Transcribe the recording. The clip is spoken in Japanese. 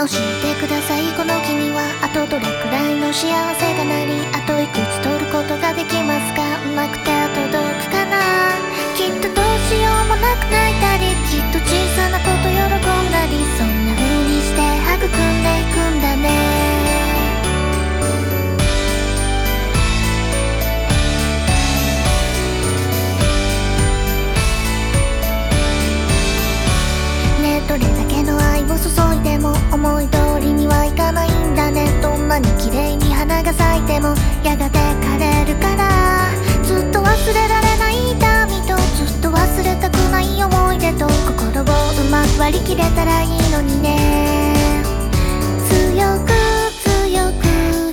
教えてください。この君はあとどれくらいの幸せがなりあといくつ取ることができます。まく割り切れたらいいのにね。強く強く。